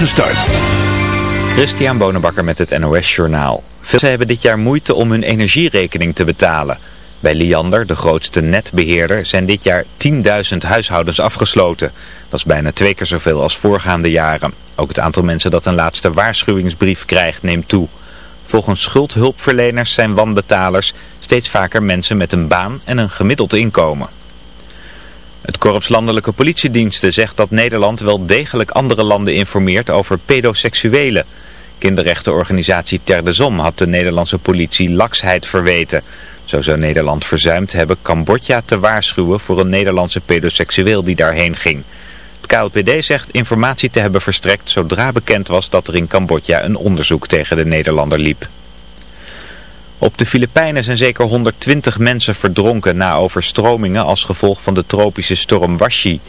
Gestart. Christian Bonenbakker met het NOS Journaal. Veel mensen hebben dit jaar moeite om hun energierekening te betalen. Bij Liander, de grootste netbeheerder, zijn dit jaar 10.000 huishoudens afgesloten. Dat is bijna twee keer zoveel als voorgaande jaren. Ook het aantal mensen dat een laatste waarschuwingsbrief krijgt neemt toe. Volgens schuldhulpverleners zijn wanbetalers steeds vaker mensen met een baan en een gemiddeld inkomen. Het Korps Landelijke Politiediensten zegt dat Nederland wel degelijk andere landen informeert over pedoseksuelen. Kinderrechtenorganisatie Ter de Zom had de Nederlandse politie laksheid verweten. Zo zou Nederland verzuimd hebben Cambodja te waarschuwen voor een Nederlandse pedoseksueel die daarheen ging. Het KLPD zegt informatie te hebben verstrekt zodra bekend was dat er in Cambodja een onderzoek tegen de Nederlander liep. Op de Filipijnen zijn zeker 120 mensen verdronken na overstromingen als gevolg van de tropische storm Washi.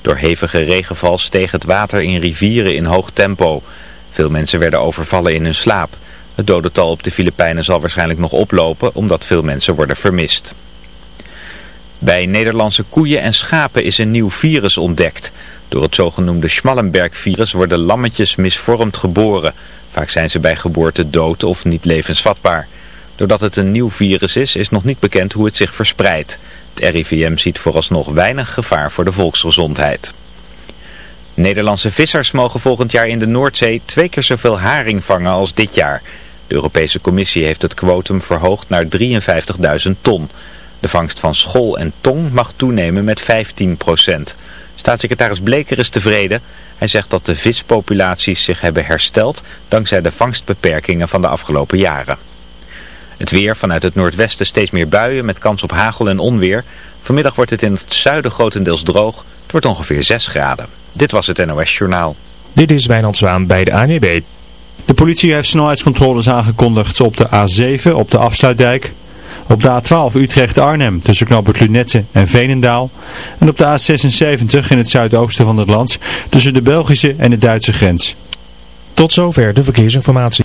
Door hevige regenval steeg het water in rivieren in hoog tempo. Veel mensen werden overvallen in hun slaap. Het dodental op de Filipijnen zal waarschijnlijk nog oplopen omdat veel mensen worden vermist. Bij Nederlandse koeien en schapen is een nieuw virus ontdekt. Door het zogenoemde Schmallenberg-virus worden lammetjes misvormd geboren. Vaak zijn ze bij geboorte dood of niet levensvatbaar. Doordat het een nieuw virus is, is nog niet bekend hoe het zich verspreidt. Het RIVM ziet vooralsnog weinig gevaar voor de volksgezondheid. Nederlandse vissers mogen volgend jaar in de Noordzee twee keer zoveel haring vangen als dit jaar. De Europese Commissie heeft het kwotum verhoogd naar 53.000 ton. De vangst van schol en tong mag toenemen met 15 procent. Staatssecretaris Bleker is tevreden. Hij zegt dat de vispopulaties zich hebben hersteld dankzij de vangstbeperkingen van de afgelopen jaren. Het weer vanuit het noordwesten steeds meer buien met kans op hagel en onweer. Vanmiddag wordt het in het zuiden grotendeels droog. Het wordt ongeveer 6 graden. Dit was het NOS Journaal. Dit is Wijnand Zwaan bij de ANEB. De politie heeft snelheidscontroles aangekondigd op de A7 op de afsluitdijk. Op de A12 Utrecht-Arnhem tussen knooppunt Lunette en Veenendaal. En op de A76 in het zuidoosten van het land tussen de Belgische en de Duitse grens. Tot zover de verkeersinformatie.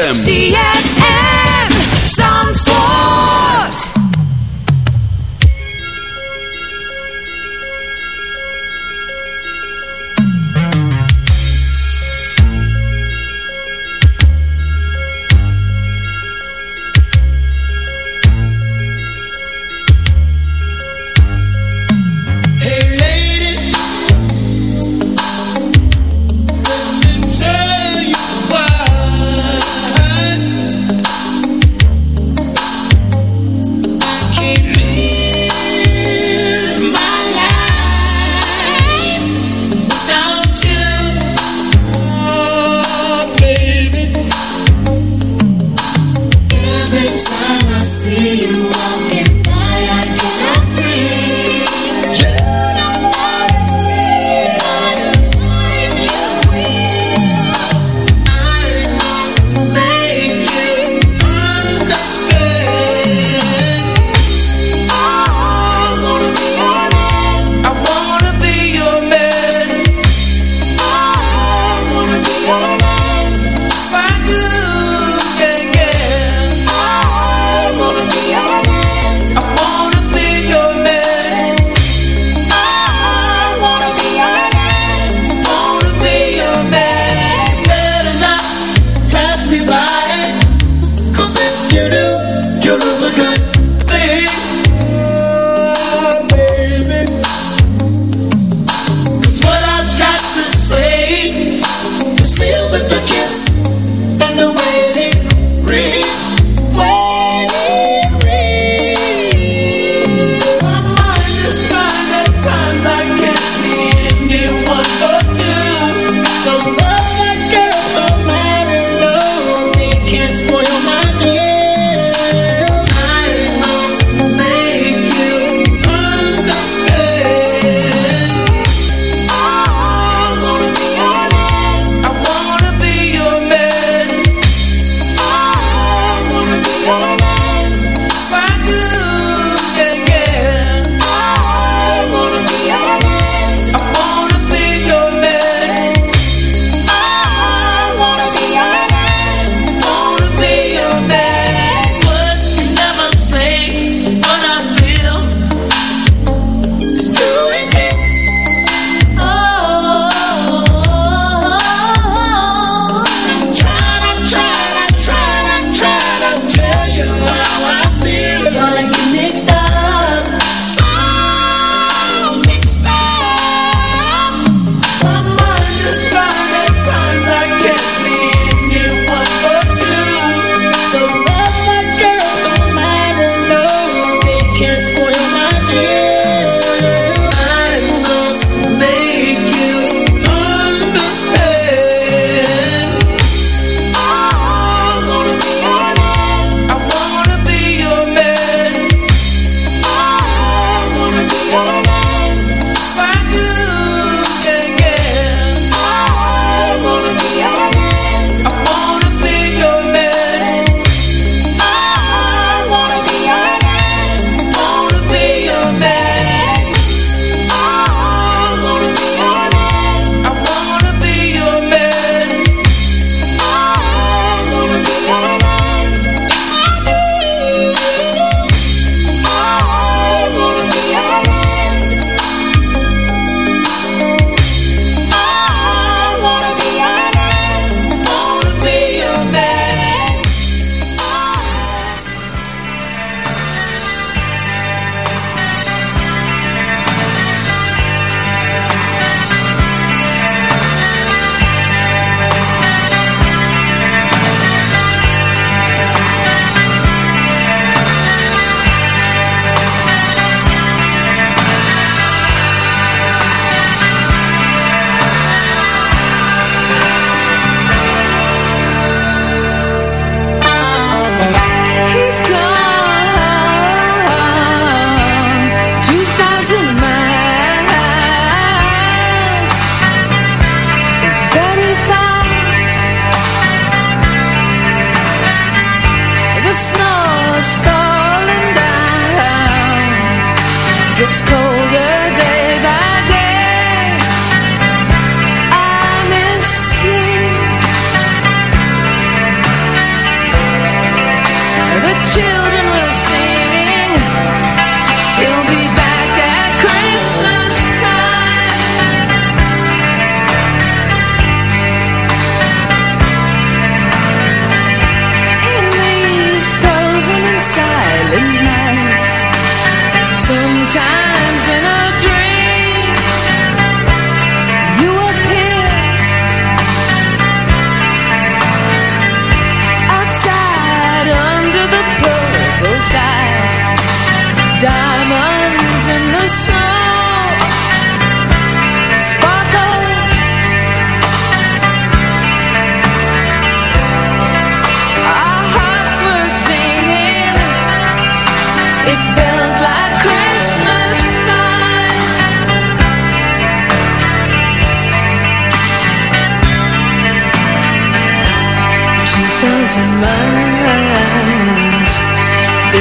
ZFM.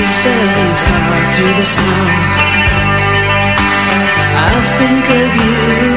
whisper far through the snow. I'll think of you.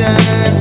attention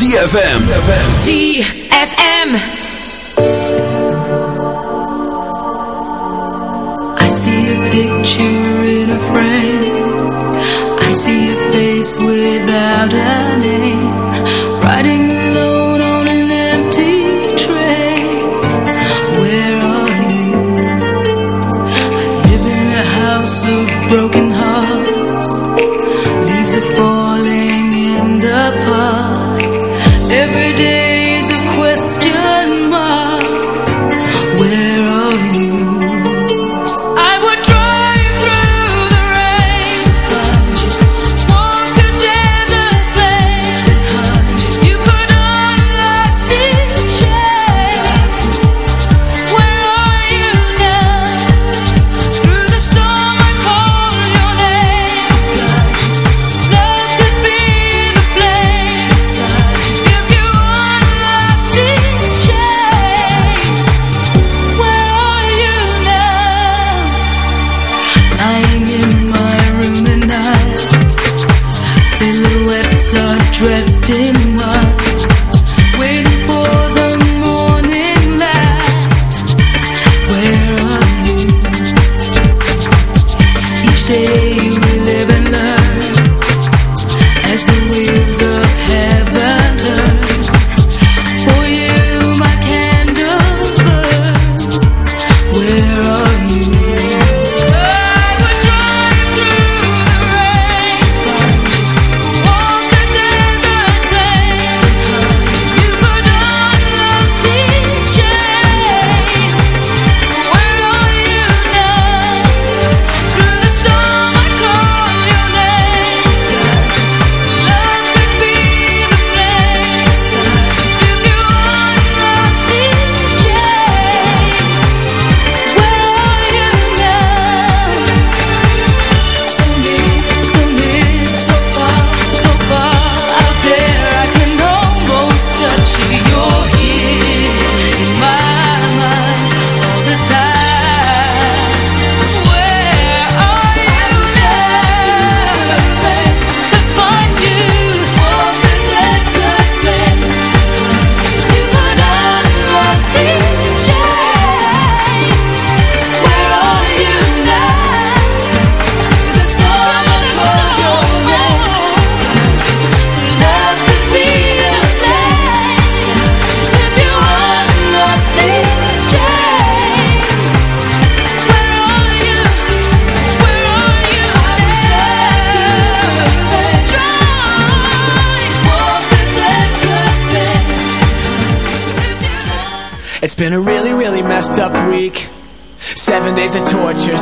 ZFM. ZFM. I see a picture in a frame. I see a face without a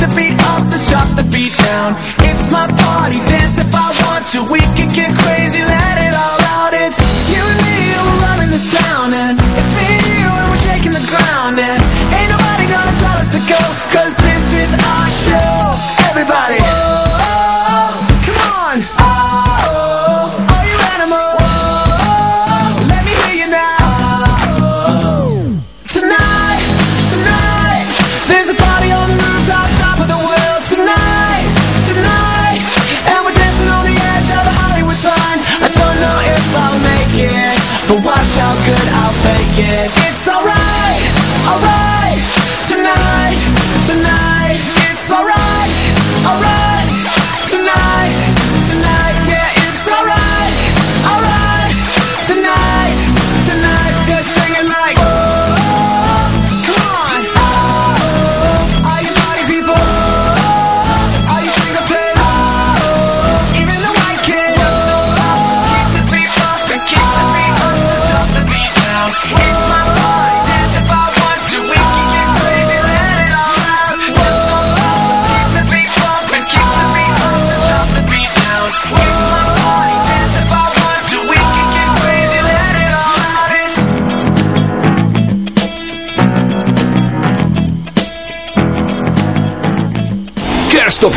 the beat up. Let's drop the beat down. It's my party, dance if I want to. We can get crazy, let it all out. It's you and me, and we're running this town, and it's me and you, and we're shaking the ground, and ain't nobody gonna tell us to go, 'cause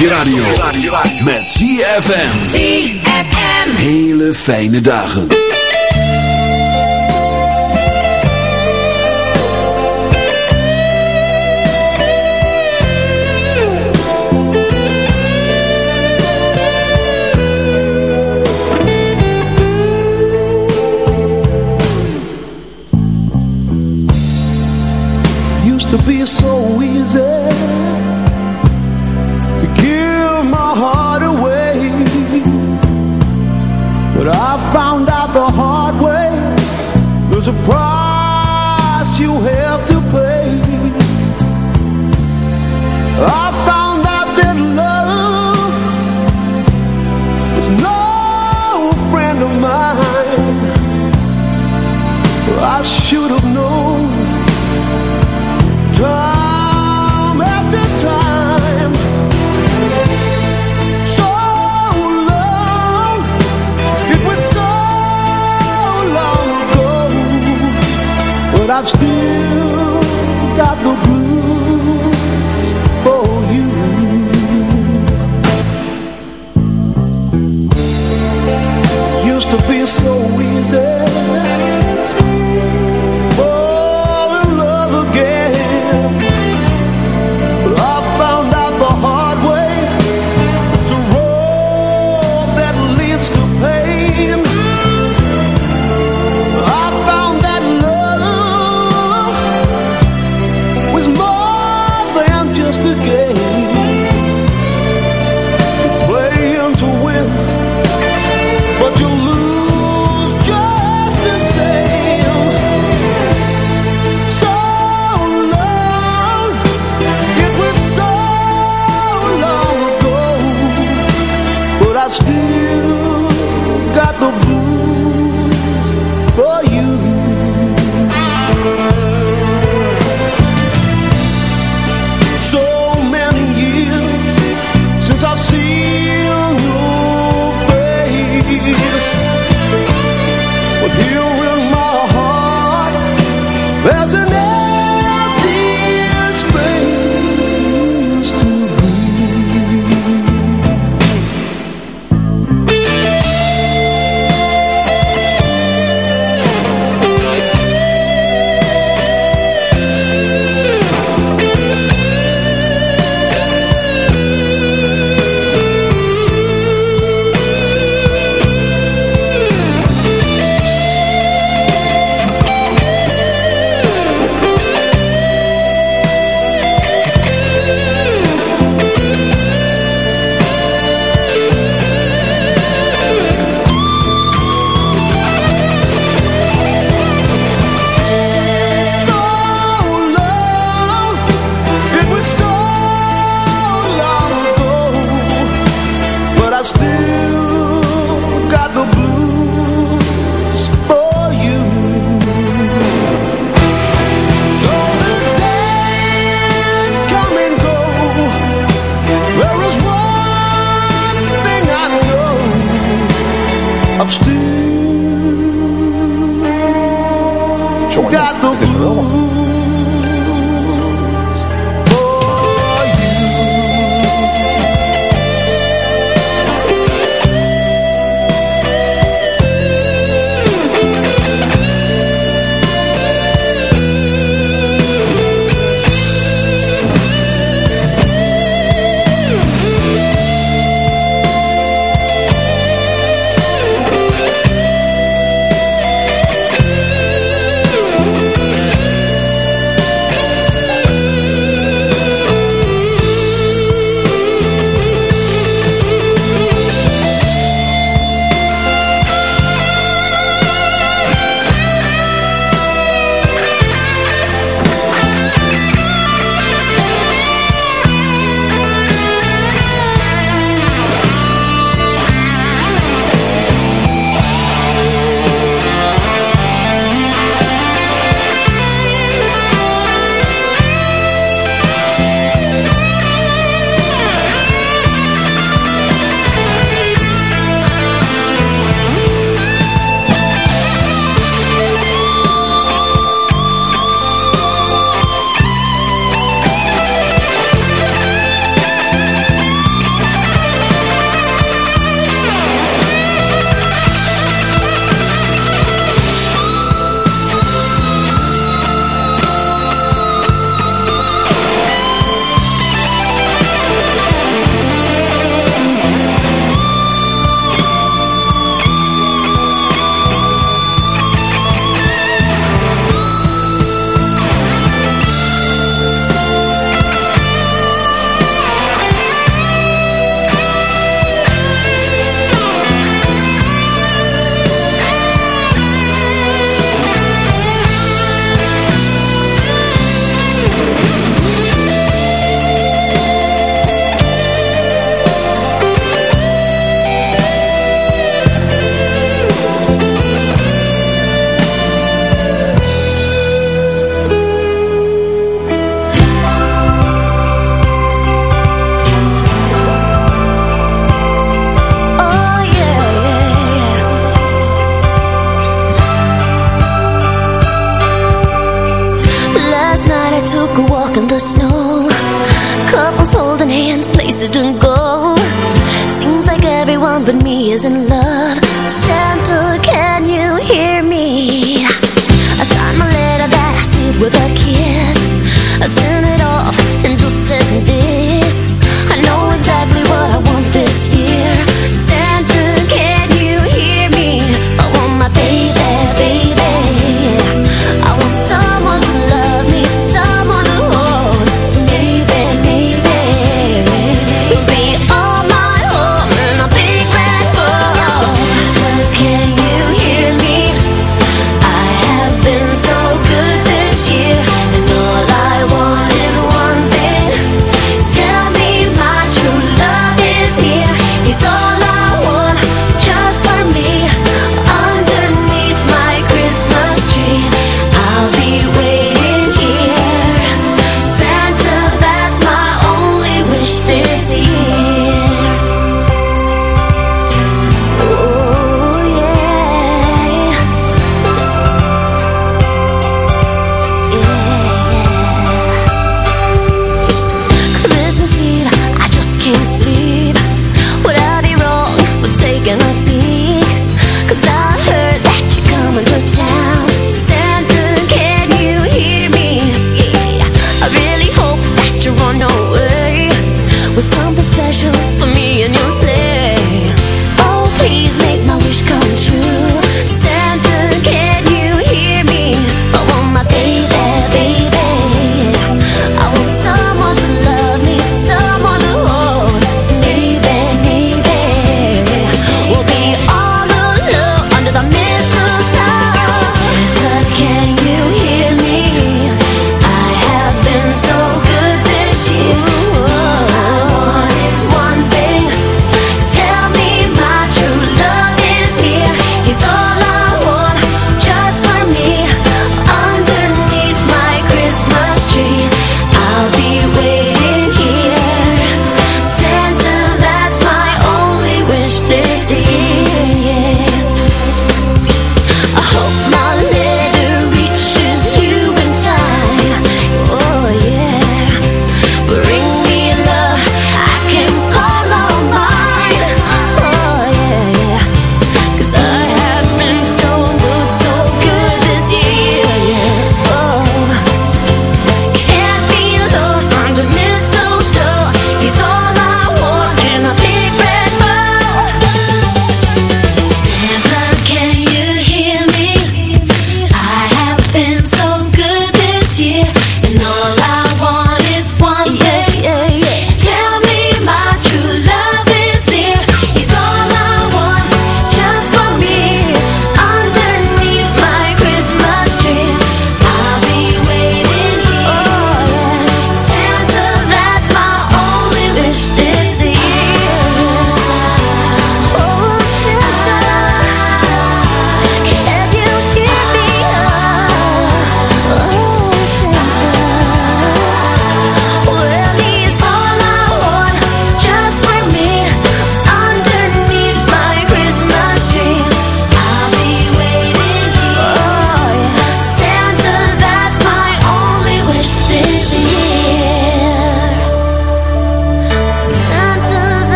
je radio. Met ZFM. ZFM. Hele fijne dagen. Used to be a abençoa.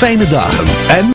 Fijne dagen en...